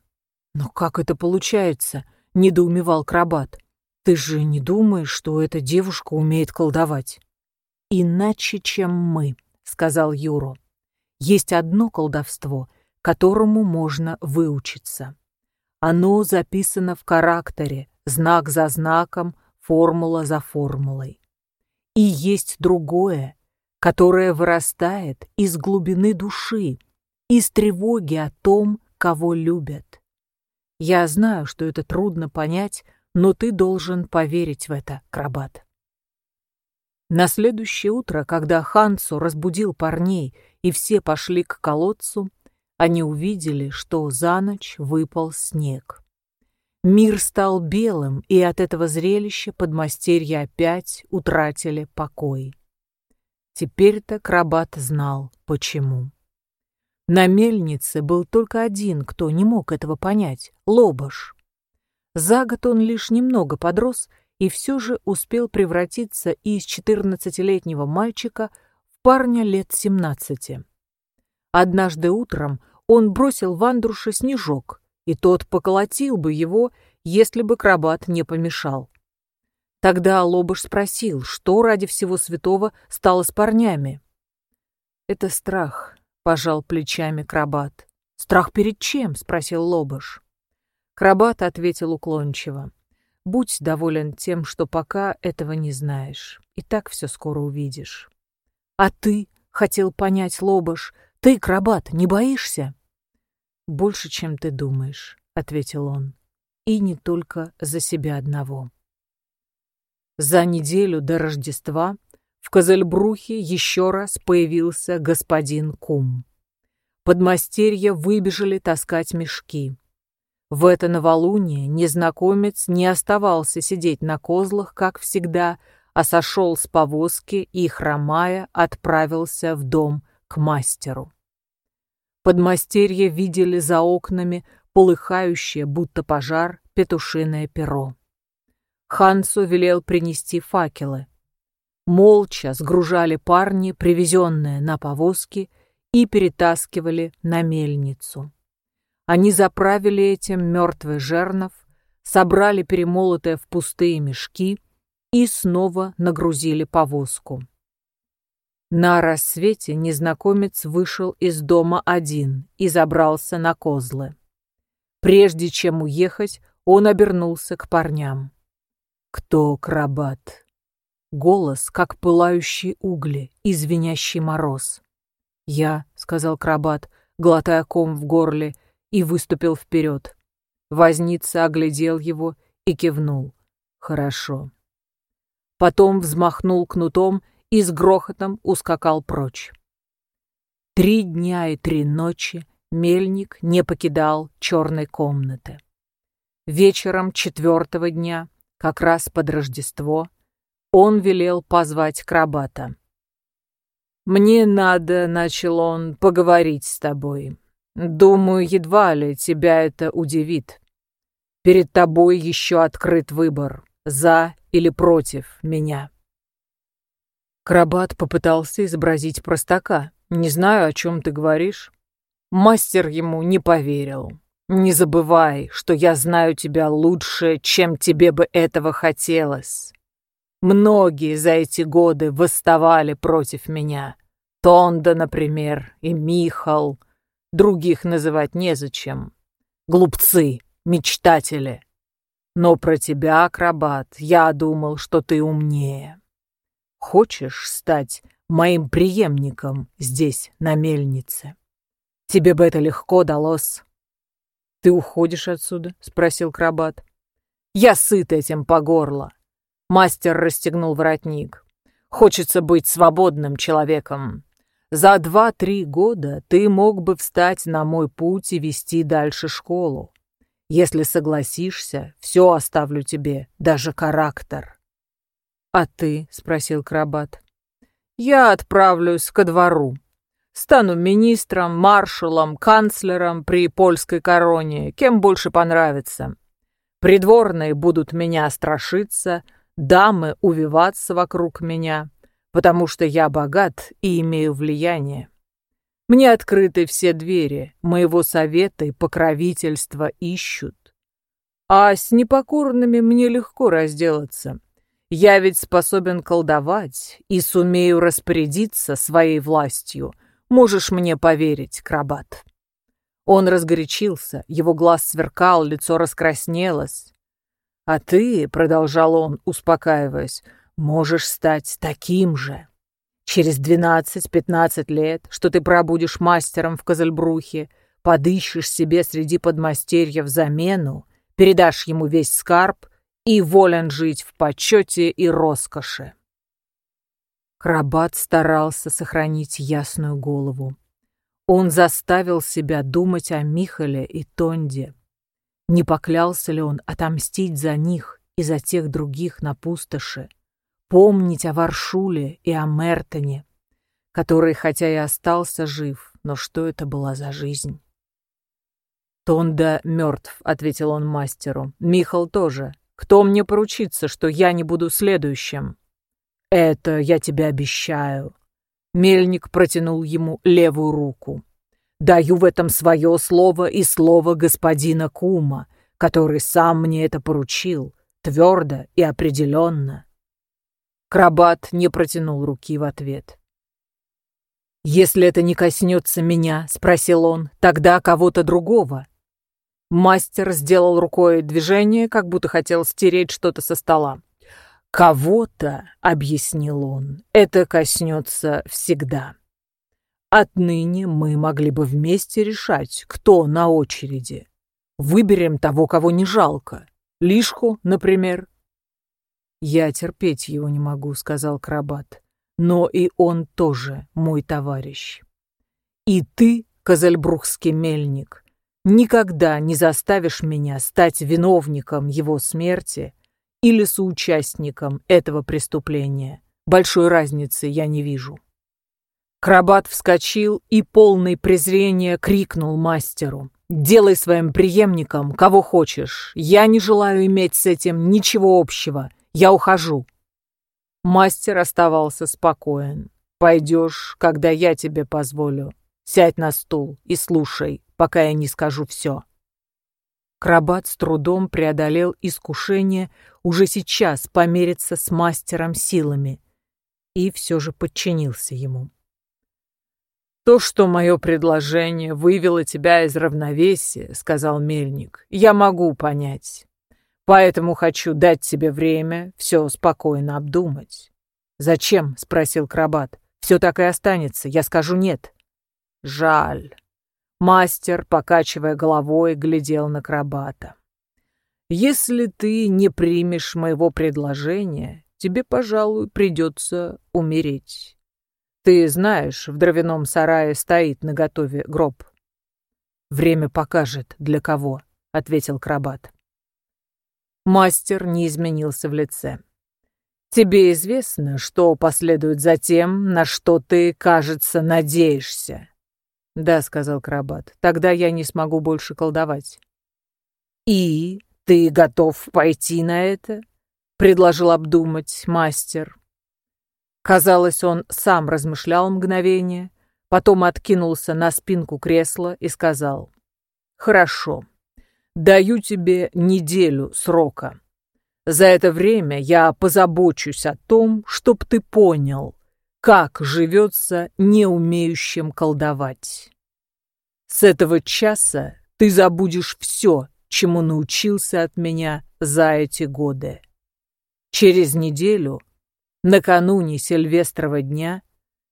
«Но как это получается?» — недоумевал Крабат. «Ты же не думаешь, что эта девушка умеет колдовать?» «Иначе, чем мы», — сказал Юру. «Есть одно колдовство, которому можно выучиться. Оно записано в характере, знак за знаком, формула за формулой. И есть другое, которое вырастает из глубины души, из тревоги о том, кого любят. Я знаю, что это трудно понять, но ты должен поверить в это, Крабат. На следующее утро, когда Хансу разбудил парней и все пошли к колодцу, они увидели, что за ночь выпал снег. Мир стал белым, и от этого зрелища подмастерья опять утратили покой. Теперь-то Крабат знал, почему. На мельнице был только один, кто не мог этого понять — Лобаш. За год он лишь немного подрос и все же успел превратиться из четырнадцатилетнего мальчика парня лет семнадцати. Однажды утром он бросил в Андруша снежок, и тот поколотил бы его, если бы крабат не помешал. Тогда Лобыш спросил, что ради всего святого стало с парнями. «Это страх», — пожал плечами крабат. «Страх перед чем?» — спросил Лобыш. Крабат ответил уклончиво. «Будь доволен тем, что пока этого не знаешь, и так все скоро увидишь». «А ты?» — хотел понять Лобыш. «Ты, крабат, не боишься?» «Больше, чем ты думаешь», — ответил он. «И не только за себя одного». За неделю до Рождества в Козельбрухе еще раз появился господин Кум. Подмастерья выбежали таскать мешки. В это новолуние незнакомец не оставался сидеть на козлах, как всегда, а сошел с повозки и, хромая, отправился в дом к мастеру. Подмастерья видели за окнами полыхающее, будто пожар, петушиное перо. Хансу велел принести факелы. Молча сгружали парни, привезенные на повозки, и перетаскивали на мельницу. Они заправили этим мертвый жернов, собрали перемолотое в пустые мешки и снова нагрузили повозку. На рассвете незнакомец вышел из дома один и забрался на козлы. Прежде чем уехать, он обернулся к парням. «Кто крабат?» Голос, как пылающие угли и звенящий мороз. «Я», — сказал крабат, глотая ком в горле, и выступил вперед. Возница оглядел его и кивнул. «Хорошо». Потом взмахнул кнутом и с грохотом ускакал прочь. Три дня и три ночи мельник не покидал черной комнаты. Вечером четвертого дня, как раз под Рождество, он велел позвать Крабата. «Мне надо, — начал он, — поговорить с тобой. Думаю, едва ли тебя это удивит. Перед тобой еще открыт выбор, за или против меня». Крабат попытался изобразить простака. «Не знаю, о чем ты говоришь». Мастер ему не поверил. «Не забывай, что я знаю тебя лучше, чем тебе бы этого хотелось. Многие за эти годы восставали против меня. Тонда, например, и Михал. Других называть незачем. Глупцы, мечтатели. Но про тебя, акробат, я думал, что ты умнее. Хочешь стать моим преемником здесь, на мельнице? Тебе бы это легко далось. Ты уходишь отсюда? Спросил Крабат. Я сыт этим по горло. Мастер расстегнул воротник. Хочется быть свободным человеком. За два-три года ты мог бы встать на мой путь и вести дальше школу. Если согласишься, все оставлю тебе, даже характер. «А ты?» — спросил Крабат. «Я отправлюсь ко двору. Стану министром, маршалом, канцлером при польской короне, кем больше понравится. Придворные будут меня страшиться, дамы увиваться вокруг меня, потому что я богат и имею влияние. Мне открыты все двери, моего совета и покровительства ищут. А с непокорными мне легко разделаться. Я ведь способен колдовать и сумею распорядиться своей властью. Можешь мне поверить, Крабат». Он разгорячился, его глаз сверкал, лицо раскраснелось. «А ты, — продолжал он, успокаиваясь, — можешь стать таким же. Через двенадцать-пятнадцать лет, что ты пробудешь мастером в Козельбрухе, подыщешь себе среди подмастерьев замену, передашь ему весь скарб — и волен жить в почете и роскоши. Крабат старался сохранить ясную голову. Он заставил себя думать о Михале и Тонде. Не поклялся ли он отомстить за них и за тех других на пустоши, помнить о Варшуле и о Мертоне, который хотя и остался жив, но что это была за жизнь? «Тонда мертв», — ответил он мастеру. «Михал тоже. Кто мне поручится, что я не буду следующим? Это я тебе обещаю. Мельник протянул ему левую руку. «Даю в этом свое слово и слово господина Кума, который сам мне это поручил, твердо и определенно». Крабат не протянул руки в ответ. «Если это не коснется меня, — спросил он, — тогда кого-то другого». Мастер сделал рукой движение, как будто хотел стереть что-то со стола. «Кого-то, — объяснил он, — это коснется всегда. Отныне мы могли бы вместе решать, кто на очереди. Выберем того, кого не жалко. Лишку, например». «Я терпеть его не могу», — сказал Крабат. «Но и он тоже мой товарищ. И ты, Козельбрухский мельник, никогда не заставишь меня стать виновником его смерти или соучастником этого преступления. Большой разницы я не вижу. Крабат вскочил и, полный презрения, крикнул мастеру. «Делай своим преемником кого хочешь. Я не желаю иметь с этим ничего общего. Я ухожу». Мастер оставался спокоен. «Пойдешь, когда я тебе позволю. Сядь на стул и слушай, пока я не скажу все». Крабат с трудом преодолел искушение уже сейчас помериться с мастером силами и все же подчинился ему. «То, что мое предложение вывело тебя из равновесия, — сказал Мельник, — я могу понять. Поэтому хочу дать тебе время все спокойно обдумать». «Зачем?» — спросил Крабат. «Все так и останется. Я скажу нет». «Жаль». Мастер, покачивая головой, глядел на Крабата. «Если ты не примешь моего предложения, тебе, пожалуй, придется умереть. Ты знаешь, в дровяном сарае стоит наготове гроб». «Время покажет, для кого», — ответил Крабат. Мастер не изменился в лице. «Тебе известно, что последует за тем, на что ты, кажется, надеешься?» «Да», — сказал Крабат, — «тогда я не смогу больше колдовать». «И ты готов пойти на это?» — предложил обдумать мастер. Казалось, он сам размышлял мгновение, потом откинулся на спинку кресла и сказал, «Хорошо, даю тебе неделю срока. За это время я позабочусь о том, чтоб ты понял, как живется неумеющим колдовать. С этого часа ты забудешь все, чему научился от меня за эти годы. Через неделю, накануне Сильвестрова дня,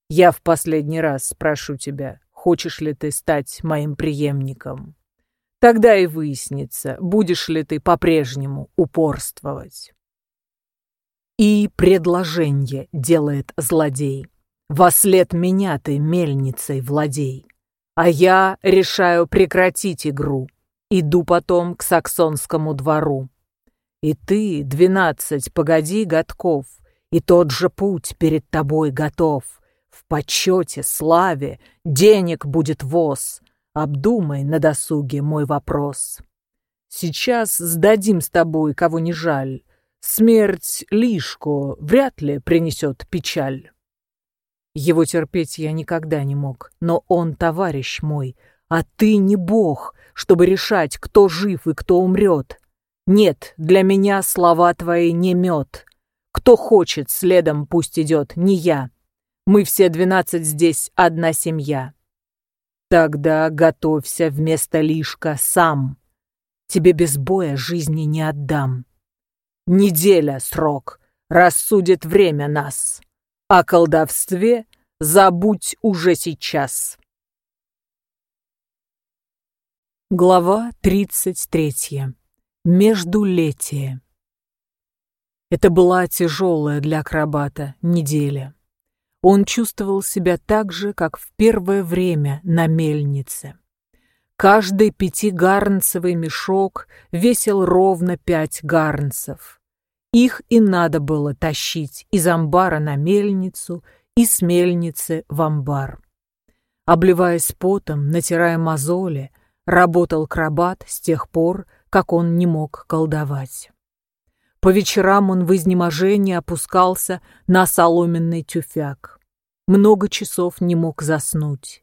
я в последний раз спрошу тебя, хочешь ли ты стать моим преемником. Тогда и выяснится, будешь ли ты по-прежнему упорствовать. И предложение делает злодей. Вослед меня ты мельницей владей. А я решаю прекратить игру. Иду потом к саксонскому двору. И ты, двенадцать, погоди годков, И тот же путь перед тобой готов. В почете, славе, денег будет воз. Обдумай на досуге мой вопрос. Сейчас сдадим с тобой, кого не жаль, Смерть Лишко вряд ли принесет печаль. Его терпеть я никогда не мог, но он товарищ мой, а ты не бог, чтобы решать, кто жив и кто умрет. Нет, для меня слова твои не мед. Кто хочет, следом пусть идет, не я. Мы все двенадцать здесь одна семья. Тогда готовься вместо лишка сам. Тебе без боя жизни не отдам. Неделя срок, рассудит время нас. О колдовстве забудь уже сейчас. Глава 33. Междулетие. Это была тяжелая для акробата неделя. Он чувствовал себя так же, как в первое время на мельнице. Каждый пятигарнцевый мешок весил ровно пять гарнцев. Их и надо было тащить из амбара на мельницу и с мельницы в амбар. Обливаясь потом, натирая мозоли, работал крабат с тех пор, как он не мог колдовать. По вечерам он в изнеможении опускался на соломенный тюфяк. много часов не мог заснуть.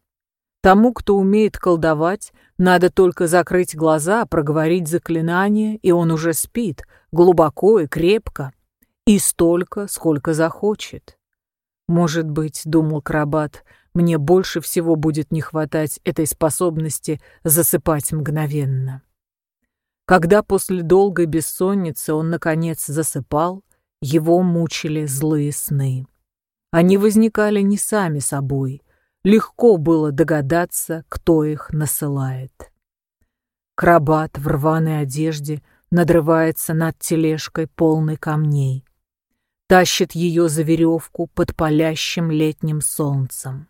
Тому, кто умеет колдовать, надо только закрыть глаза, проговорить заклинание, и он уже спит, глубоко и крепко, и столько, сколько захочет. Может быть, думал Крабат, мне больше всего будет не хватать этой способности засыпать мгновенно. Когда после долгой бессонницы он, наконец, засыпал, его мучили злые сны. Они возникали не сами собой. Легко было догадаться, кто их насылает. Крабат в рваной одежде надрывается над тележкой, полной камней. Тащит ее за веревку под палящим летним солнцем.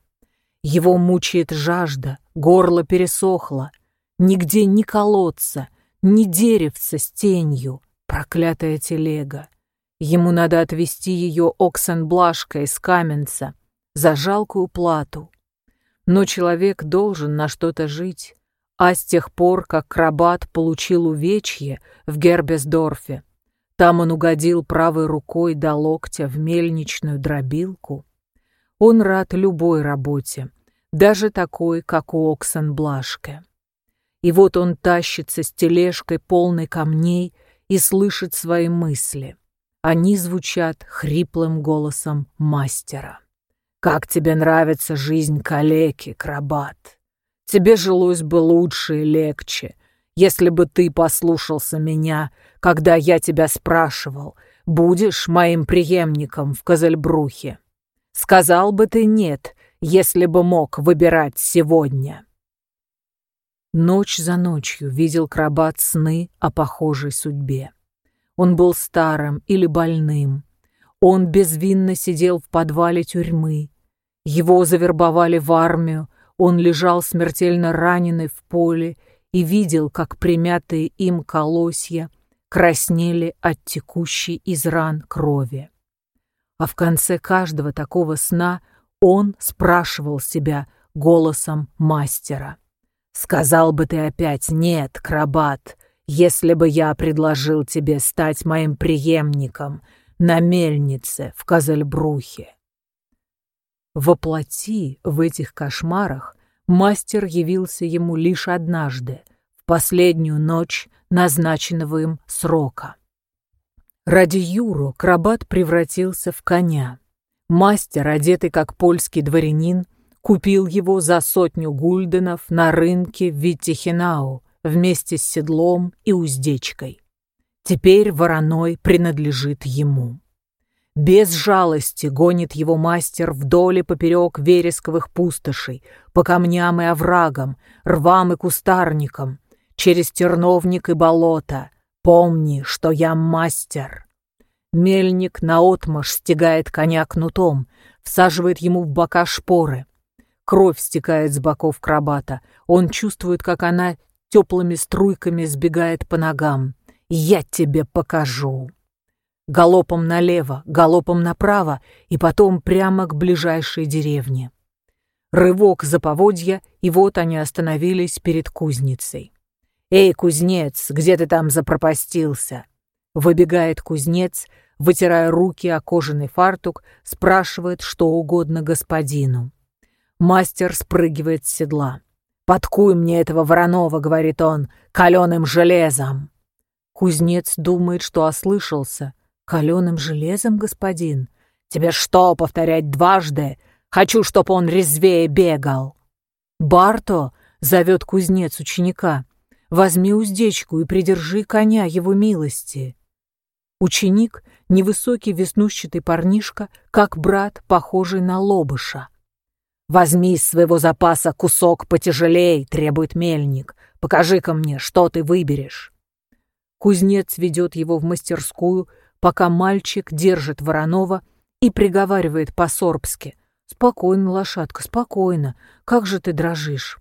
Его мучает жажда, горло пересохло. Нигде ни колодца, ни деревца с тенью, проклятая телега. Ему надо отвезти ее Оксенблашкой из Каменца за жалкую плату. Но человек должен на что-то жить, а с тех пор, как Крабат получил увечье в Гербесдорфе, там он угодил правой рукой до локтя в мельничную дробилку. Он рад любой работе, даже такой, как у Оксенблашке. И вот он тащится с тележкой полной камней и слышит свои мысли. Они звучат хриплым голосом мастера. «Как тебе нравится жизнь калеки, Крабат? Тебе жилось бы лучше и легче, если бы ты послушался меня, когда я тебя спрашивал, будешь моим преемником в Козельбрухе. Сказал бы ты «нет», если бы мог выбирать сегодня». Ночь за ночью видел Крабат сны о похожей судьбе. Он был старым или больным. Он безвинно сидел в подвале тюрьмы. Его завербовали в армию, он лежал смертельно раненый в поле и видел, как примятые им колосья краснели от текущей из ран крови. А в конце каждого такого сна он спрашивал себя голосом мастера. «Сказал бы ты опять «нет, Крабат», если бы я предложил тебе стать моим преемником на мельнице в Козельбрухе. Воплоти в этих кошмарах мастер явился ему лишь однажды, в последнюю ночь назначенного им срока. Ради Юру Крабат превратился в коня. Мастер, одетый как польский дворянин, купил его за сотню гульденов на рынке в Виттихенау, вместе с седлом и уздечкой. Теперь вороной принадлежит ему. Без жалости гонит его мастер вдоль и поперек вересковых пустошей, по камням и оврагам, рвам и кустарникам, через терновник и болото. Помни, что я мастер. Мельник наотмашь стегает коня кнутом, всаживает ему в бока шпоры. Кровь стекает с боков крабата. Он чувствует, как она теплыми струйками сбегает по ногам. «Я тебе покажу!» Галопом налево, галопом направо и потом прямо к ближайшей деревне. Рывок за поводья, и вот они остановились перед кузницей. «Эй, кузнец, где ты там запропастился?» Выбегает кузнец, вытирая руки о кожаный фартук, спрашивает что угодно господину. Мастер спрыгивает с седла. «Подкуй мне этого Воронова», — говорит он, — «каленым железом». Кузнец думает, что ослышался. «Каленым железом, господин? Тебе что, повторять дважды? Хочу, чтоб он резвее бегал». «Барто», — зовет кузнец ученика, — «возьми уздечку и придержи коня его милости». Ученик — невысокий веснущатый парнишка, как брат, похожий на лобыша. «Возьми из своего запаса кусок потяжелей», — требует мельник. «Покажи-ка мне, что ты выберешь». Кузнец ведет его в мастерскую, пока мальчик держит Воронова и приговаривает по-сорбски. «Спокойно, лошадка, спокойно. Как же ты дрожишь?»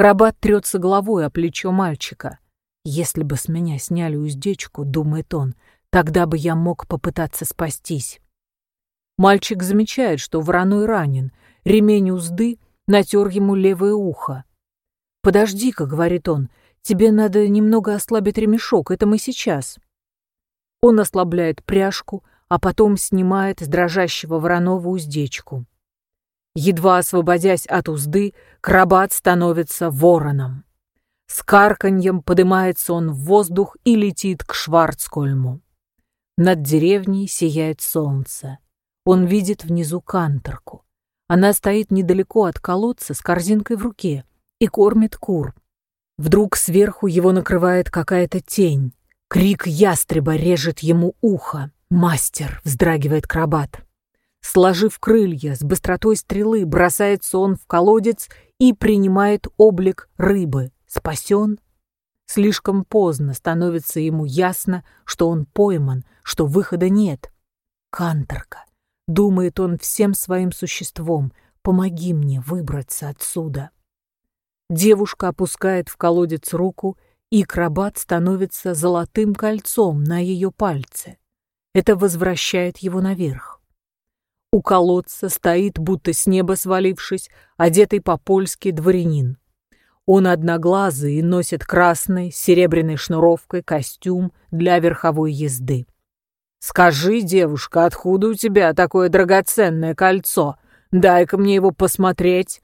Крабат трется головой о плечо мальчика. «Если бы с меня сняли уздечку, — думает он, — тогда бы я мог попытаться спастись». Мальчик замечает, что вороной ранен, ремень узды натер ему левое ухо. «Подожди-ка», — говорит он, — «тебе надо немного ослабить ремешок, это мы сейчас». Он ослабляет пряжку, а потом снимает с дрожащего вороного уздечку. Едва освободясь от узды, крабат становится вороном. С карканьем поднимается он в воздух и летит к Шварцкольму. Над деревней сияет солнце. Он видит внизу канторку. Она стоит недалеко от колодца с корзинкой в руке и кормит кур. Вдруг сверху его накрывает какая-то тень. Крик ястреба режет ему ухо. «Мастер!» — вздрагивает крабат. Сложив крылья, с быстротой стрелы бросается он в колодец и принимает облик рыбы. Спасен? Слишком поздно становится ему ясно, что он пойман, что выхода нет. Канторка. Думает он всем своим существом. Помоги мне выбраться отсюда. Девушка опускает в колодец руку, и крабат становится золотым кольцом на ее пальце. Это возвращает его наверх. У колодца стоит, будто с неба свалившись, одетый по-польски дворянин. Он одноглазый и носит красный с серебряной шнуровкой костюм для верховой езды. «Скажи, девушка, откуда у тебя такое драгоценное кольцо? Дай-ка мне его посмотреть».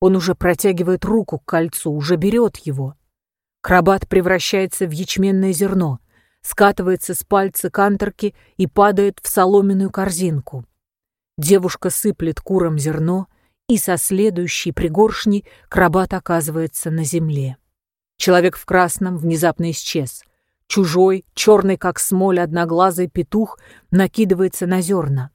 Он уже протягивает руку к кольцу, уже берет его. Крабат превращается в ячменное зерно, скатывается с пальца канторки и падает в соломенную корзинку. Девушка сыплет курам зерно, и со следующей пригоршней крабат оказывается на земле. Человек в красном внезапно исчез. Чужой, черный как смоль, одноглазый петух накидывается на зерна.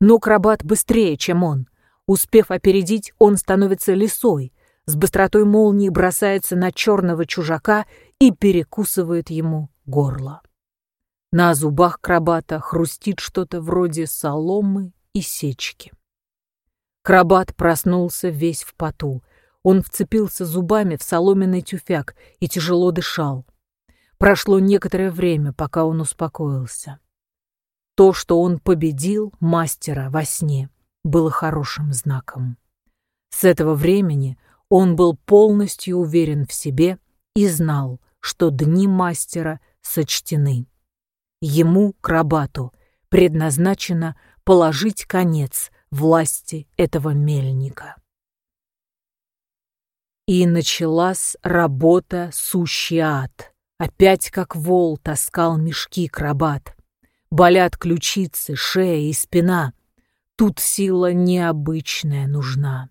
Но крабат быстрее, чем он. Успев опередить, он становится лисой, с быстротой молнии бросается на черного чужака и перекусывает ему горло. На зубах крабата хрустит что-то вроде соломы и сечки. Крабат проснулся весь в поту. Он вцепился зубами в соломенный тюфяк и тяжело дышал. Прошло некоторое время, пока он успокоился. То, что он победил мастера во сне, было хорошим знаком. С этого времени он был полностью уверен в себе и знал, что дни мастера сочтены. Ему, Крабату, предназначено положить конец власти этого мельника. И началась работа сущий ад. Опять как вол таскал мешки крабат. Болят ключицы, шея и спина. Тут сила необычная нужна.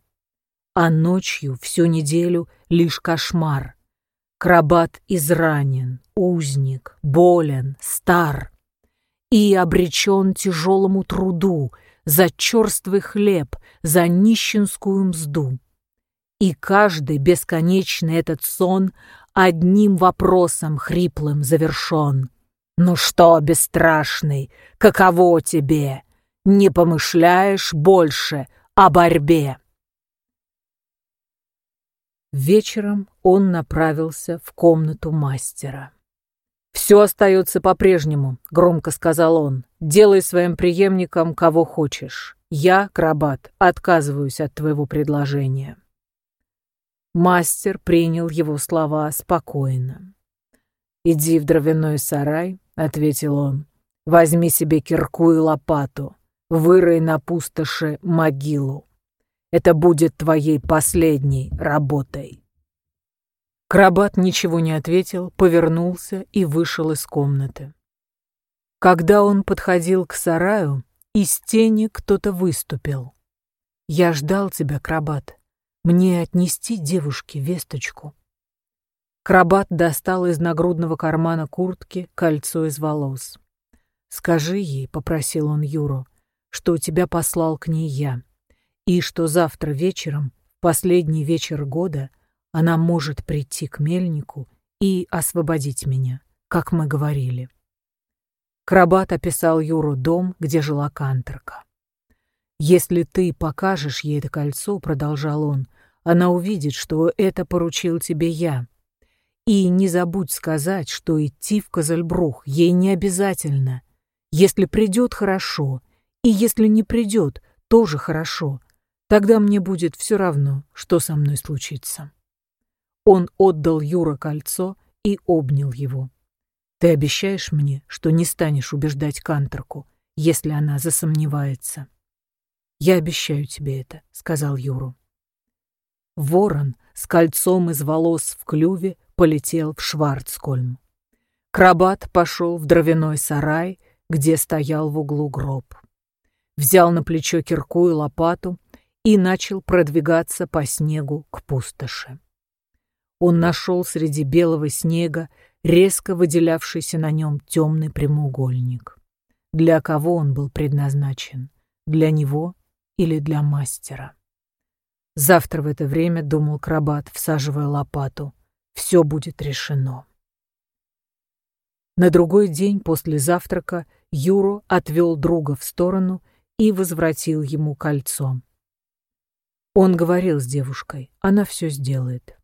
А ночью всю неделю лишь кошмар. Крабат изранен, узник, болен, стар и обречен тяжелому труду за черствый хлеб, за нищенскую мзду. И каждый бесконечный этот сон одним вопросом хриплым завершен. «Ну что, бесстрашный, каково тебе? Не помышляешь больше о борьбе?» Вечером он направился в комнату мастера. «Все остается по-прежнему», — громко сказал он. «Делай своим преемником кого хочешь. Я, Крабат, отказываюсь от твоего предложения». Мастер принял его слова спокойно. «Иди в дровяной сарай», — ответил он. «Возьми себе кирку и лопату, вырой на пустоши могилу. Это будет твоей последней работой». Крабат ничего не ответил, повернулся и вышел из комнаты. Когда он подходил к сараю, из тени кто-то выступил. «Я ждал тебя, Крабат. Мне отнести девушке весточку». Крабат достал из нагрудного кармана куртки кольцо из волос. «Скажи ей», — попросил он Юру, — «что тебя послал к ней я, и что завтра вечером, последний вечер года, — она может прийти к мельнику и освободить меня, как мы говорили. Крабат описал Юру дом, где жила Канторка. «Если ты покажешь ей это кольцо, — продолжал он, — она увидит, что это поручил тебе я. И не забудь сказать, что идти в Козельбрух ей не обязательно. Если придет — хорошо, и если не придет — тоже хорошо. Тогда мне будет все равно, что со мной случится». Он отдал Юра кольцо и обнял его. «Ты обещаешь мне, что не станешь убеждать Канторку, если она засомневается?» «Я обещаю тебе это», — сказал Юру. Ворон с кольцом из волос в клюве полетел в Шварцкольм. Крабат пошел в дровяной сарай, где стоял в углу гроб. Взял на плечо кирку и лопату и начал продвигаться по снегу к пустоши. Он нашел среди белого снега резко выделявшийся на нем темный прямоугольник. Для кого он был предназначен? Для него или для мастера? Завтра в это время, думал Крабат, всаживая лопату, все будет решено. На другой день после завтрака Юру отвел друга в сторону и возвратил ему кольцо. Он говорил с девушкой, она все сделает.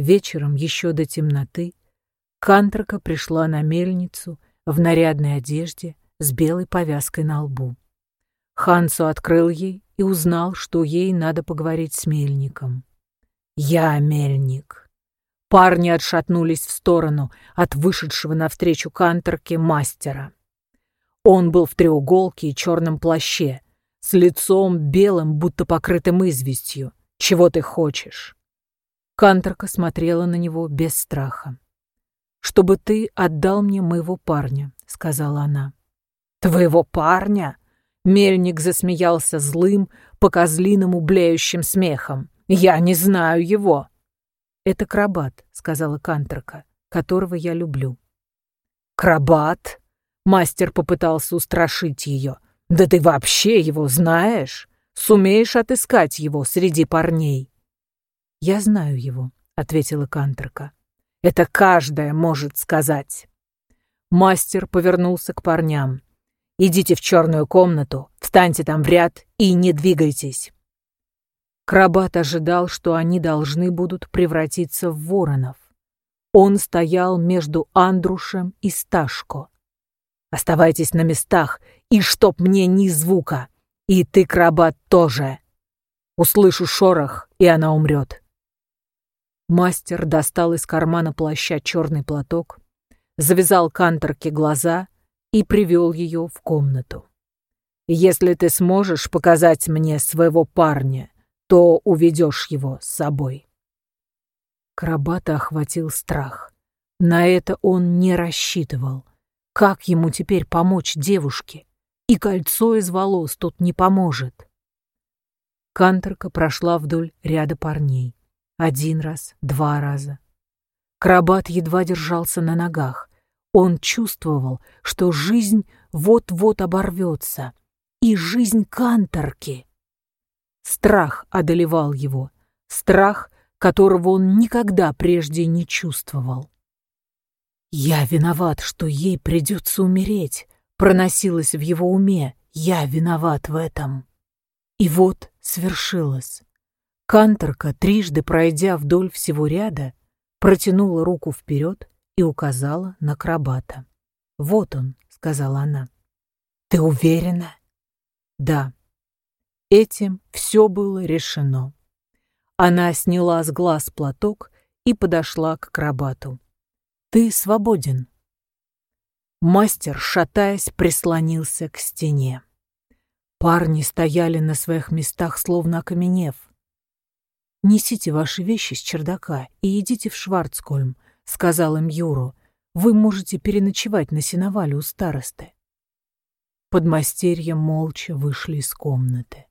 Вечером, еще до темноты, Канторка пришла на мельницу в нарядной одежде с белой повязкой на лбу. Хансу открыл ей и узнал, что ей надо поговорить с мельником. «Я мельник». Парни отшатнулись в сторону от вышедшего навстречу канторке мастера. Он был в треуголке и черном плаще, с лицом белым, будто покрытым известью. «Чего ты хочешь?» Канторка смотрела на него без страха. «Чтобы ты отдал мне моего парня», — сказала она. «Твоего парня?» Мельник засмеялся злым, по-козлиному блеющим смехом. «Я не знаю его!» «Это крабат», — сказала Канторка, — «которого я люблю». «Крабат?» — мастер попытался устрашить ее. «Да ты вообще его знаешь? Сумеешь отыскать его среди парней?» «Я знаю его», — ответила Канторка. «Это каждая может сказать». Мастер повернулся к парням. Идите в черную комнату, встаньте там в ряд и не двигайтесь. Крабат ожидал, что они должны будут превратиться в воронов. Он стоял между Андрушем и Сташко. «Оставайтесь на местах, и чтоб мне ни звука! И ты, Крабат, тоже! Услышу шорох, и она умрет!» Мастер достал из кармана плаща черный платок, завязал канторке глаза и привел ее в комнату. «Если ты сможешь показать мне своего парня, то уведешь его с собой». Крабата охватил страх. На это он не рассчитывал. Как ему теперь помочь девушке? И кольцо из волос тут не поможет. Канторка прошла вдоль ряда парней. Один раз, два раза. Крабат едва держался на ногах. Он чувствовал, что жизнь вот-вот оборвется. И жизнь канторки. Страх одолевал его. Страх, которого он никогда прежде не чувствовал. «Я виноват, что ей придется умереть», — проносилось в его уме. «Я виноват в этом». И вот свершилось. Канторка, трижды пройдя вдоль всего ряда, протянула руку вперед и указала на крабата. «Вот он», — сказала она. «Ты уверена?» «Да». Этим все было решено. Она сняла с глаз платок и подошла к крабату. «Ты свободен». Мастер, шатаясь, прислонился к стене. Парни стояли на своих местах, словно окаменев. «Несите ваши вещи с чердака и идите в Шварцкольм», сказал им Юру, вы можете переночевать на сеновале у старосты. Подмастерья молча вышли из комнаты.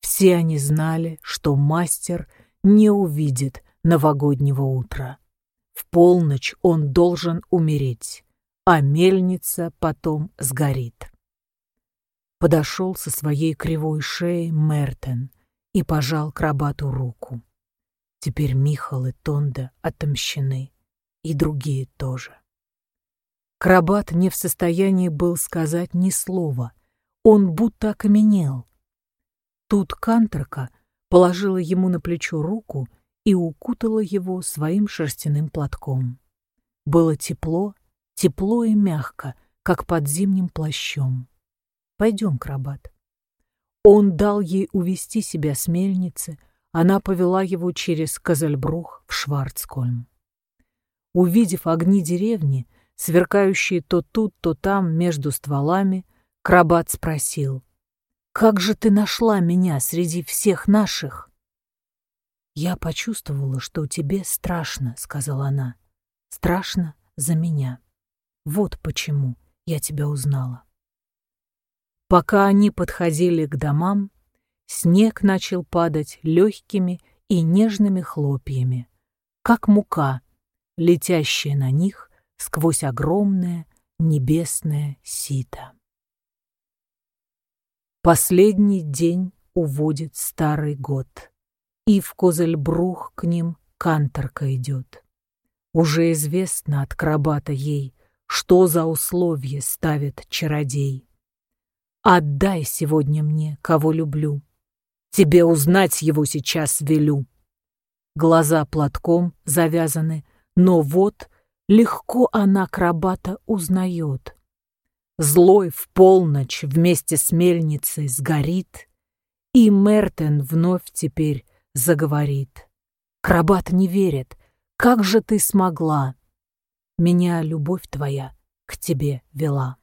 Все они знали, что мастер не увидит новогоднего утра. В полночь он должен умереть, а мельница потом сгорит. Подошел со своей кривой шеей Мертен и пожал крабату руку. Теперь Михал и Тонда отомщены и другие тоже. Крабат не в состоянии был сказать ни слова. Он будто окаменел. Тут Кантрака положила ему на плечо руку и укутала его своим шерстяным платком. Было тепло, тепло и мягко, как под зимним плащом. «Пойдем, Крабат». Он дал ей увести себя с мельницы, она повела его через Козельбрух в Шварцкольм. Увидев огни деревни, сверкающие то тут, то там между стволами, Крабат спросил. Как же ты нашла меня среди всех наших? Я почувствовала, что тебе страшно, сказала она. Страшно за меня. Вот почему я тебя узнала. Пока они подходили к домам, снег начал падать легкими и нежными хлопьями, как мука, летящая на них сквозь огромное небесное сито. Последний день уводит старый год, и в Козельбрух к ним канторка идет. Уже известно от крабата ей, что за условие ставит чародей. Отдай сегодня мне, кого люблю. Тебе узнать его сейчас велю. Глаза платком завязаны, но вот легко она крабата узнает. Злой в полночь вместе с мельницей сгорит, и Мертен вновь теперь заговорит. Крабат не верит, как же ты смогла? Меня любовь твоя к тебе вела.